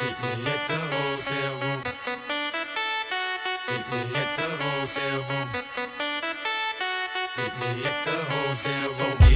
Meet me at the hotel room.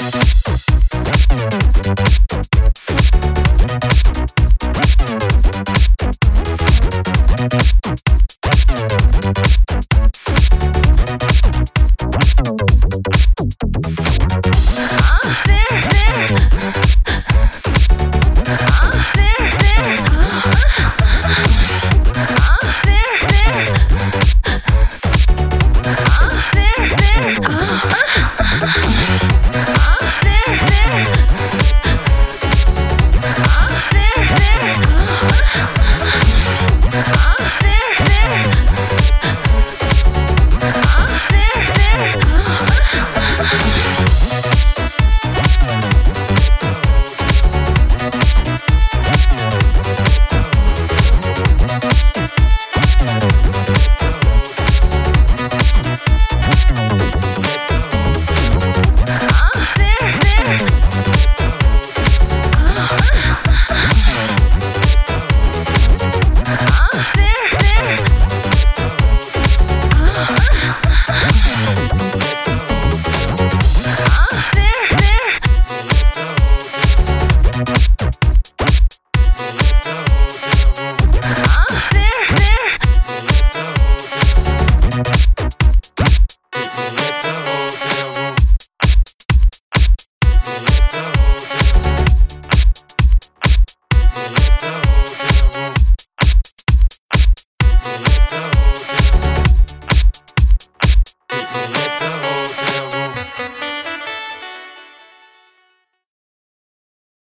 あっ!